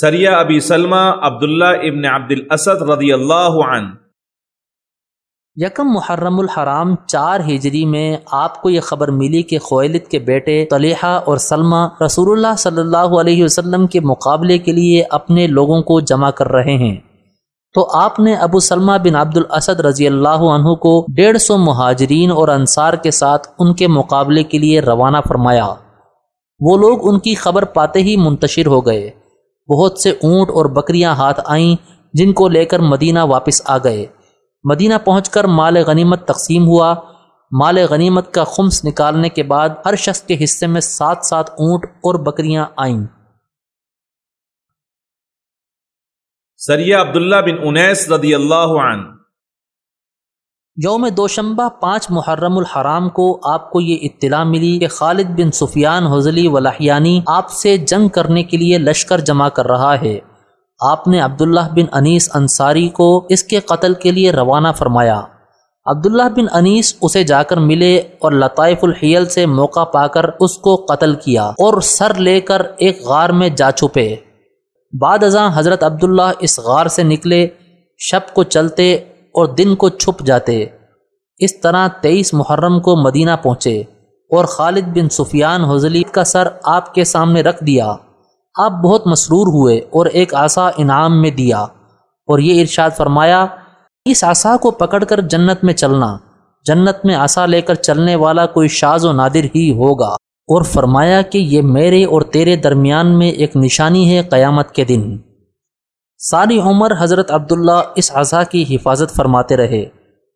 سریہ ابی سلمہ عبداللہ ابن عبد الاسد رضی اللہ عنہ۔ یکم محرم الحرام چار ہجری میں آپ کو یہ خبر ملی کہ خویلد کے بیٹے طلیحہ اور سلمہ رسول اللہ صلی اللہ علیہ وسلم کے مقابلے کے لیے اپنے لوگوں کو جمع کر رہے ہیں۔ تو آپ نے ابو سلمہ بن عبد الاسد رضی اللہ عنہ کو ڈیڑھ سو مہاجرین اور انصار کے ساتھ ان کے مقابلے کے لیے روانہ فرمایا۔ وہ لوگ ان کی خبر پاتے ہی منتشر ہو گئے۔ بہت سے اونٹ اور بکریاں ہاتھ آئیں، جن کو لے کر مدینہ واپس آ گئے۔ مدینہ پہنچ کر مال غنیمت تقسیم ہوا۔ مال غنیمت کا خمس نکالنے کے بعد ہر شخص کے حصے میں سات سات اونٹ اور بکریاں آئیں۔ سریہ عبداللہ بن انیس رضی اللہ عنہ۔ یوم دوشنبہ پانچ محرم الحرام کو آپ کو یہ اطلاع ملی کہ خالد بن سفیان حضلی ولاحیانی آپ سے جنگ کرنے کے لیے لشکر جمع کر رہا ہے۔ آپ نے عبداللہ بن انیس انصاری کو اس کے قتل کے لیے روانہ فرمایا۔ عبداللہ بن انیس اسے جا کر ملے اور لطائف الحیل سے موقع پا کر اس کو قتل کیا اور سر لے کر ایک غار میں جا چھپے۔ بعد ازاں حضرت عبداللہ اس غار سے نکلے، شب کو چلتے اور دن کو چھپ جاتے۔ اس طرح تیئیس محرم کو مدینہ پہنچے اور خالد بن سفیان حضلی کا سر آپ کے سامنے رکھ دیا۔ آپ بہت مسرور ہوئے اور ایک آسا انعام میں دیا۔ اور یہ ارشاد فرمایا، اس آسا کو پکڑ کر جنت میں چلنا۔ جنت میں آسا لے کر چلنے والا کوئی شاز و نادر ہی ہوگا۔ اور فرمایا کہ یہ میرے اور تیرے درمیان میں ایک نشانی ہے قیامت کے دن۔ ساری عمر حضرت عبداللہ اس عصا کی حفاظت فرماتے رہے۔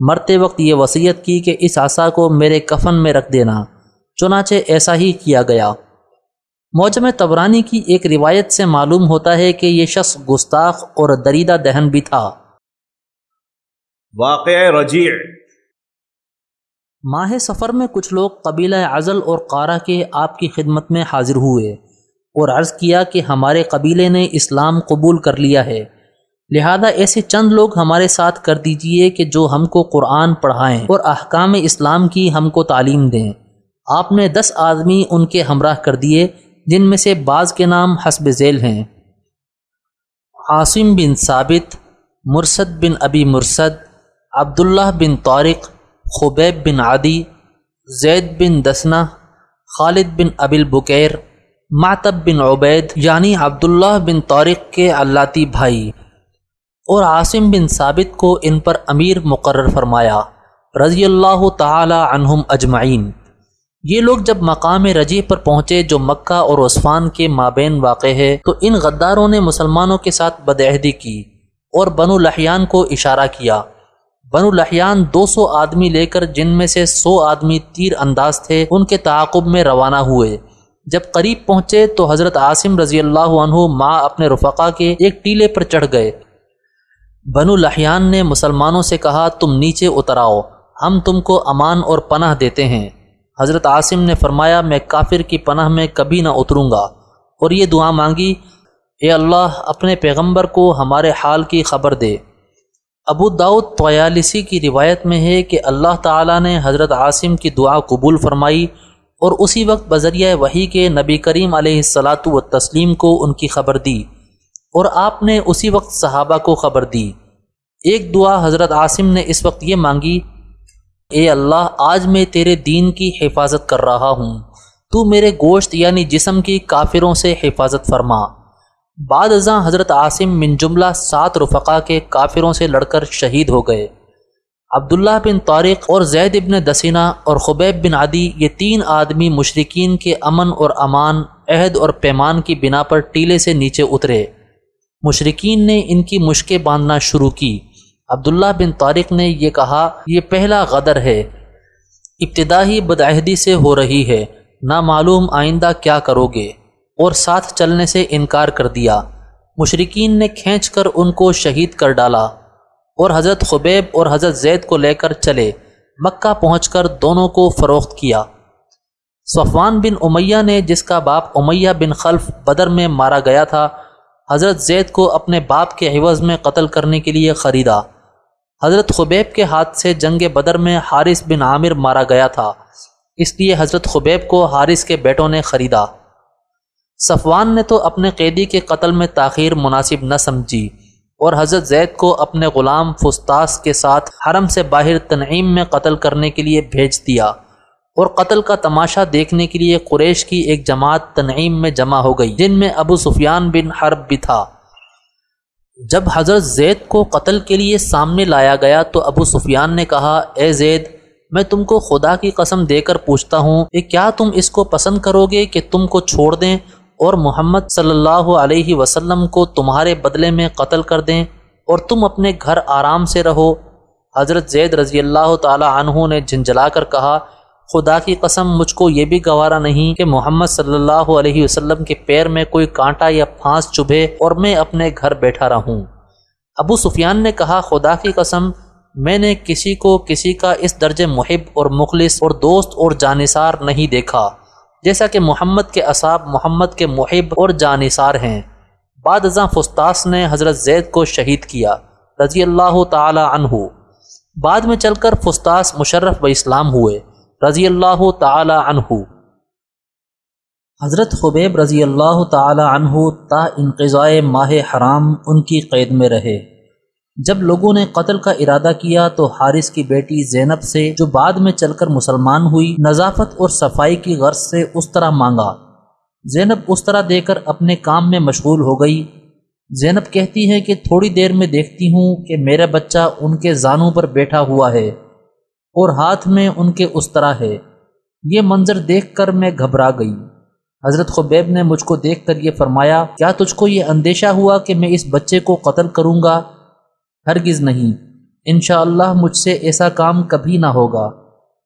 مرتے وقت یہ وصیت کی کہ اس عصا کو میرے کفن میں رکھ دینا چنانچہ ایسا ہی کیا گیا۔ موجم تبرانی کی ایک روایت سے معلوم ہوتا ہے کہ یہ شخص گستاخ اور دریدہ دہن بھی تھا۔ واقع رجیع۔ ماہ سفر میں کچھ لوگ قبیلہ عزل اور قارہ کے آپ کی خدمت میں حاضر ہوئے۔ اور عرض کیا کہ ہمارے قبیلے نے اسلام قبول کر لیا ہے۔ لہذا ایسے چند لوگ ہمارے ساتھ کر دیجیے کہ جو ہم کو قرآن پڑھائیں اور احکام اسلام کی ہم کو تعلیم دیں۔ آپ نے دس آدمی ان کے ہمراہ کر دیے، جن میں سے بعض کے نام حسب ذیل ہیں۔ عاصم بن ثابت مرسد بن ابی مرسد عبداللہ بن طارق، خبیب بن عادی زید بن دسنا خالد بن ابل بکیر معتب بن عبید یعنی عبداللہ بن طارق کے اللہ بھائی اور عاصم بن ثابت کو ان پر امیر مقرر فرمایا، رضی اللہ تعالی عنہم اجمعین۔ یہ لوگ جب مقام رجی پر پہنچے جو مکہ اور عثمان کے مابین واقع ہے، تو ان غداروں نے مسلمانوں کے ساتھ بدعہدی کی اور بنو لحیان کو اشارہ کیا۔ بنو لحیان دو سو آدمی لے کر جن میں سے سو آدمی تیر انداز تھے، ان کے تعاقب میں روانہ ہوئے۔ جب قریب پہنچے تو حضرت عاصم رضی اللہ عنہ ماں اپنے رفقا کے ایک ٹیلے پر چڑھ گئے۔ بنو لحیان نے مسلمانوں سے کہا، تم نیچے اتراؤ ہم تم کو امان اور پناہ دیتے ہیں۔ حضرت عاصم نے فرمایا، میں کافر کی پناہ میں کبھی نہ اتروں گا۔ اور یہ دعا مانگی، اے اللہ، اپنے پیغمبر کو ہمارے حال کی خبر دے۔ ابو داود طیالسی کی روایت میں ہے کہ اللہ تعالیٰ نے حضرت عاصم کی دعا قبول فرمائی اور اسی وقت بذریعہ وہی کے نبی کریم علیہ السلاۃ و تسلیم کو ان کی خبر دی اور آپ نے اسی وقت صحابہ کو خبر دی۔ ایک دعا حضرت عاصم نے اس وقت یہ مانگی، اے اللہ، آج میں تیرے دین کی حفاظت کر رہا ہوں۔ تو میرے گوشت یعنی جسم کی کافروں سے حفاظت فرما۔ بعد ازاں حضرت عاصم من جملہ سات رفقا کے کافروں سے لڑ کر شہید ہو گئے۔ عبداللہ بن طارق اور زید ابن دسینہ اور خبیب بن عدی یہ تین آدمی مشرقین کے امن اور امان، عہد اور پیمان کی بنا پر ٹیلے سے نیچے اترے۔ مشرقین نے ان کی مشقیں باندھنا شروع کی۔ عبداللہ بن طارق نے یہ کہا، یہ پہلا غدر ہے۔ ابتدائی بدعہدی سے ہو رہی ہے۔ نہ معلوم آئندہ کیا کرو گے؟ اور ساتھ چلنے سے انکار کر دیا۔ مشرقین نے کھینچ کر ان کو شہید کر ڈالا۔ اور حضرت خبیب اور حضرت زید کو لے کر چلے، مکہ پہنچ کر دونوں کو فروخت کیا۔ صفوان بن امیہ نے جس کا باپ امیہ بن خلف بدر میں مارا گیا تھا، حضرت زید کو اپنے باپ کے عوض میں قتل کرنے کے لیے خریدا۔ حضرت خبیب کے ہاتھ سے جنگ بدر میں حارث بن عامر مارا گیا تھا، اس لیے حضرت خبیب کو حارث کے بیٹوں نے خریدا۔ صفوان نے تو اپنے قیدی کے قتل میں تاخیر مناسب نہ سمجھی۔ اور حضرت زید کو اپنے غلام فستاس کے ساتھ حرم سے باہر تنعیم میں قتل کرنے کے لیے بھیج دیا۔ اور قتل کا تماشا دیکھنے کے لیے قریش کی ایک جماعت تنعیم میں جمع ہو گئی، جن میں ابو سفیان بن حرب بھی تھا۔ جب حضرت زید کو قتل کے لیے سامنے لایا گیا تو ابو سفیان نے کہا، اے زید، میں تم کو خدا کی قسم دے کر پوچھتا ہوں کہ کیا تم اس کو پسند کرو گے کہ تم کو چھوڑ دیں اور محمد صلی اللہ علیہ وسلم کو تمہارے بدلے میں قتل کر دیں اور تم اپنے گھر آرام سے رہو۔ حضرت زید رضی اللہ تعالی عنہ نے جھنجلا کر کہا، خدا کی قسم، مجھ کو یہ بھی گوارا نہیں کہ محمد صلی اللہ علیہ وسلم کے پیر میں کوئی کانٹا یا پھانس چبھے اور میں اپنے گھر بیٹھا رہوں۔ ابو سفیان نے کہا، خدا کی قسم، میں نے کسی کو کسی کا اس درج محب اور مخلص اور دوست اور جانصار نہیں دیکھا۔ جیسا کہ محمد کے اصاب محمد کے محب اور جانصار ہیں۔ بعد ازاں فستاس نے حضرت زید کو شہید کیا، رضی اللہ تعالی عنہ۔ بعد میں چل کر فستاس مشرف و اسلام ہوئے، رضی اللہ تعالی عنہ۔ حضرت خبیب رضی اللہ تعالی عنہ تا انقضاء ماہ حرام ان کی قید میں رہے۔ جب لوگوں نے قتل کا ارادہ کیا تو حارث کی بیٹی زینب سے، جو بعد میں چل کر مسلمان ہوئی، نظافت اور صفائی کی غرض سے اس طرح مانگا۔ زینب اس طرح دے کر اپنے کام میں مشغول ہو گئی۔ زینب کہتی ہے کہ تھوڑی دیر میں دیکھتی ہوں کہ میرا بچہ ان کے زانوں پر بیٹھا ہوا ہے اور ہاتھ میں ان کے اس طرح ہے۔ یہ منظر دیکھ کر میں گھبرا گئی۔ حضرت خبیب نے مجھ کو دیکھ کر یہ فرمایا، کیا تجھ کو یہ اندیشہ ہوا کہ میں اس بچے کو قتل کروں گا؟ ہرگز نہیں۔ انشاءاللہ اللہ مجھ سے ایسا کام کبھی نہ ہوگا۔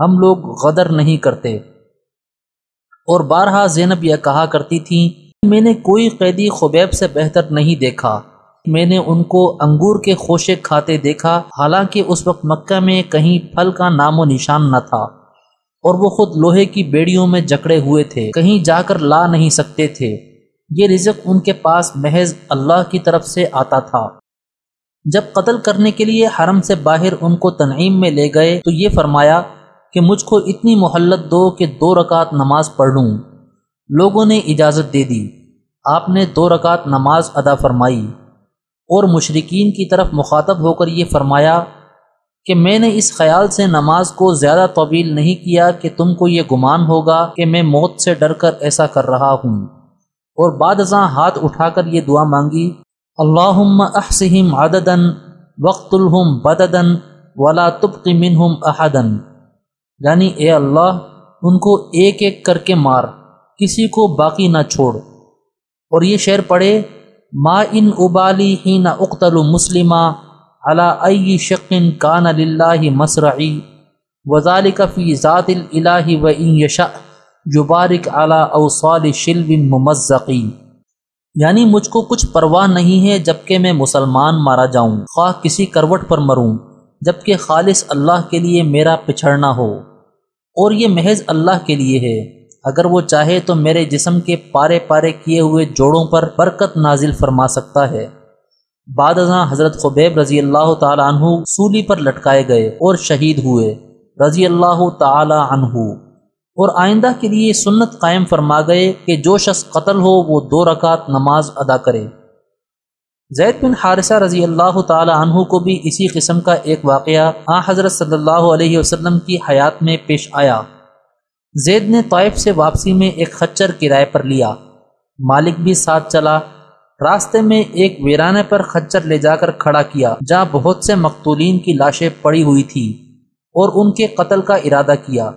ہم لوگ غدر نہیں کرتے۔ اور بارہا زینب یہ کہا کرتی تھیں، میں نے کوئی قیدی خبیب سے بہتر نہیں دیکھا۔ میں نے ان کو انگور کے خوشے کھاتے دیکھا، حالانکہ اس وقت مکہ میں کہیں پھل کا نام و نشان نہ تھا۔ اور وہ خود لوہے کی بیڑیوں میں جکڑے ہوئے تھے، کہیں جا کر لا نہیں سکتے تھے۔ یہ رزق ان کے پاس محض اللہ کی طرف سے آتا تھا۔ جب قتل کرنے کے لیے حرم سے باہر ان کو تنعیم میں لے گئے تو یہ فرمایا کہ مجھ کو اتنی محلت دو کہ دو رکعت نماز پڑھ لوں۔ لوگوں نے اجازت دے دی۔ آپ نے دو رکعت نماز ادا فرمائی۔ اور مشرقین کی طرف مخاطب ہو کر یہ فرمایا کہ میں نے اس خیال سے نماز کو زیادہ طویل نہیں کیا کہ تم کو یہ گمان ہوگا کہ میں موت سے ڈر کر ایسا کر رہا ہوں۔ اور بعد ازاں ہاتھ اٹھا کر یہ دعا مانگی اللہ احسہم عددن وقت الحم بددن ولا تبقی منہم احدن یعنی اے اللہ، ان کو ایک ایک کر کے مار، کسی کو باقی نہ چھوڑ۔ اور یہ شعر پڑھے، ما ان ابالی ہی نہ اختل مسلمہ علا شقن کان اللہ مسرعی۔ وزال فی ذات الہ و ان یشا جبارک علا اوصال شلو ممزقی۔ یعنی مجھ کو کچھ پرواہ نہیں ہے جبکہ میں مسلمان مارا جاؤں۔ خواہ کسی کروٹ پر مروں جبکہ خالص اللہ کے لیے میرا پچھڑنا ہو۔ اور یہ محض اللہ کے لیے ہے۔ اگر وہ چاہے تو میرے جسم کے پارے پارے کیے ہوئے جوڑوں پر برکت نازل فرما سکتا ہے۔ بعد ازاں حضرت خبیب رضی اللہ تعالیٰ عنہ سولی پر لٹکائے گئے اور شہید ہوئے۔ رضی اللہ تعالی عنہ۔ اور آئندہ کے لیے سنت قائم فرما گئے کہ جو شخص قتل ہو وہ دو رکعت نماز ادا کرے۔ زید بن حارثہ رضی اللہ تعالی عنہ کو بھی اسی قسم کا ایک واقعہ آ حضرت صلی اللہ علیہ وسلم کی حیات میں پیش آیا۔ زید نے طائف سے واپسی میں ایک خچر کرائے پر لیا۔ مالک بھی ساتھ چلا۔ راستے میں ایک ویرانے پر خچر لے جا کر کھڑا کیا، جہاں بہت سے مقتولین کی لاشیں پڑی ہوئی تھی اور ان کے قتل کا ارادہ کیا۔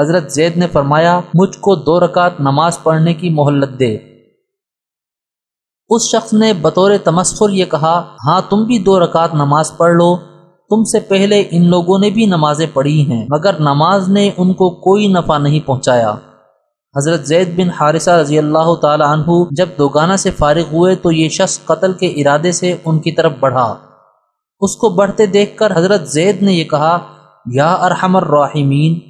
حضرت زید نے فرمایا، مجھ کو دو رکعت نماز پڑھنے کی مہلت دے۔ اس شخص نے بطور تمسخر یہ کہا ہاں تم بھی دو رکعت نماز پڑھ لو۔ تم سے پہلے ان لوگوں نے بھی نمازیں پڑھی ہیں، مگر نماز نے ان کو کوئی نفع نہیں پہنچایا۔ حضرت زید بن حارثہ رضی اللہ تعالی عنہ جب دوگانہ سے فارغ ہوئے تو یہ شخص قتل کے ارادے سے ان کی طرف بڑھا۔ اس کو بڑھتے دیکھ کر حضرت زید نے یہ کہا، یا ارحم الراحمین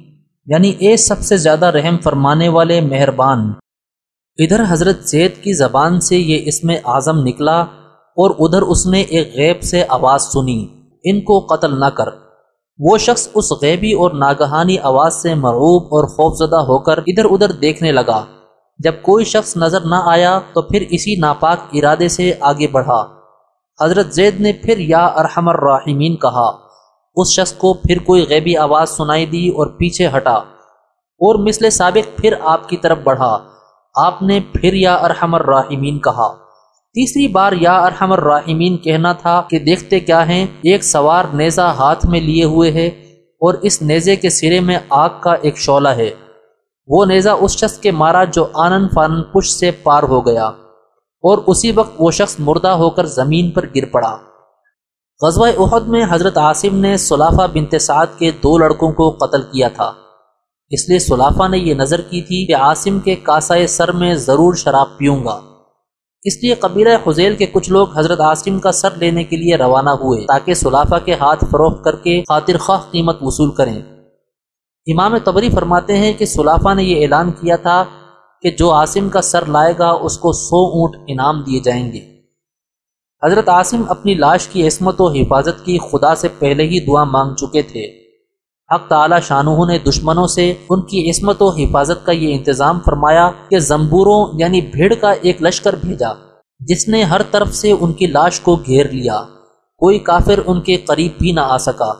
یعنی اے سب سے زیادہ رحم فرمانے والے مہربان۔ ادھر حضرت زید کی زبان سے یہ اسم اعظم نکلا اور ادھر اس نے ایک غیب سے آواز سنی۔ ان کو قتل نہ کر۔ وہ شخص اس غیبی اور ناگہانی آواز سے مرعوب اور خوفزدہ ہو کر ادھر ادھر دیکھنے لگا۔ جب کوئی شخص نظر نہ آیا تو پھر اسی ناپاک ارادے سے آگے بڑھا۔ حضرت زید نے پھر یا ارحم الراحمین کہا اس شخص کو پھر کوئی غیبی آواز سنائی دی اور پیچھے ہٹا اور مثل سابق پھر آپ کی طرف بڑھا۔ آپ نے پھر یا ارحم الراحمین کہا۔ تیسری بار یا ارحم الراحمین کہنا تھا کہ دیکھتے کیا ہیں، ایک سوار نیزہ ہاتھ میں لیے ہوئے ہے اور اس نیزے کے سرے میں آگ کا ایک شعلہ ہے۔ وہ نیزہ اس شخص کے مارا جو آنن فانن پش سے پار ہو گیا اور اسی وقت وہ شخص مردہ ہو کر زمین پر گر پڑا۔ غزوہ احد میں حضرت عاصم نے صلافہ بنت سعد کے دو لڑکوں کو قتل کیا تھا۔ اس لیے صلافہ نے یہ نظر کی تھی کہ عاصم کے کاسائے سر میں ضرور شراب پیوں گا۔ اس لیے قبیلہ حزیل کے کچھ لوگ حضرت عاصم کا سر لینے کے لیے روانہ ہوئے تاکہ صلافہ کے ہاتھ فروخت کر کے خاطر خواہ قیمت وصول کریں۔ امام تبری فرماتے ہیں کہ صلافہ نے یہ اعلان کیا تھا کہ جو عاصم کا سر لائے گا اس کو سو اونٹ انعام دیے جائیں گے۔ حضرت عاصم اپنی لاش کی عصمت و حفاظت کی خدا سے پہلے ہی دعا مانگ چکے تھے۔ حق تعالی شاہ نے دشمنوں سے ان کی عصمت و حفاظت کا یہ انتظام فرمایا کہ زمبوروں یعنی بھیڑ کا ایک لشکر بھیجا، جس نے ہر طرف سے ان کی لاش کو گھیر لیا۔ کوئی کافر ان کے قریب بھی نہ آ سکا۔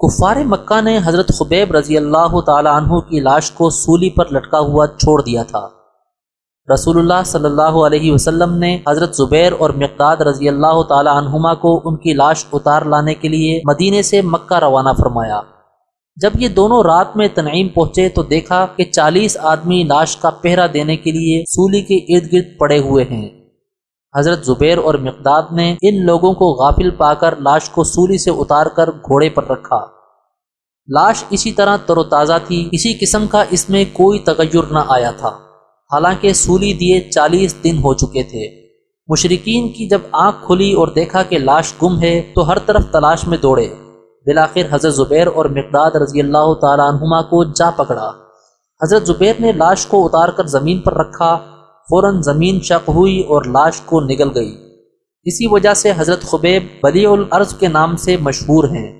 کفار مکہ نے حضرت خبیب رضی اللہ تعالیٰ عنہ کی لاش کو سولی پر لٹکا ہوا چھوڑ دیا تھا۔ رسول اللہ صلی اللہ علیہ وسلم نے حضرت زبیر اور مقداد رضی اللہ تعالیٰ عنہما کو ان کی لاش اتار لانے کے لیے مدینے سے مکہ روانہ فرمایا۔ جب یہ دونوں رات میں تنعیم پہنچے تو دیکھا کہ چالیس آدمی لاش کا پہرا دینے کے لیے سولی کے ارد گرد پڑے ہوئے ہیں۔ حضرت زبیر اور مقداد نے ان لوگوں کو غافل پا کر لاش کو سولی سے اتار کر گھوڑے پر رکھا۔ لاش اسی طرح تر و تازہ تھی، اسی قسم کا اس میں کوئی تغیر نہ آیا تھا۔ حالانکہ سولی دیے چالیس دن ہو چکے تھے۔ مشرقین کی جب آنکھ کھلی اور دیکھا کہ لاش گم ہے، تو ہر طرف تلاش میں دوڑے۔ بلاخر حضرت زبیر اور مقداد رضی اللہ تعالیٰ عنہما کو جا پکڑا۔ حضرت زبیر نے لاش کو اتار کر زمین پر رکھا۔ فوراً زمین شق ہوئی اور لاش کو نگل گئی۔ اسی وجہ سے حضرت خبیب بلی العرض کے نام سے مشہور ہیں۔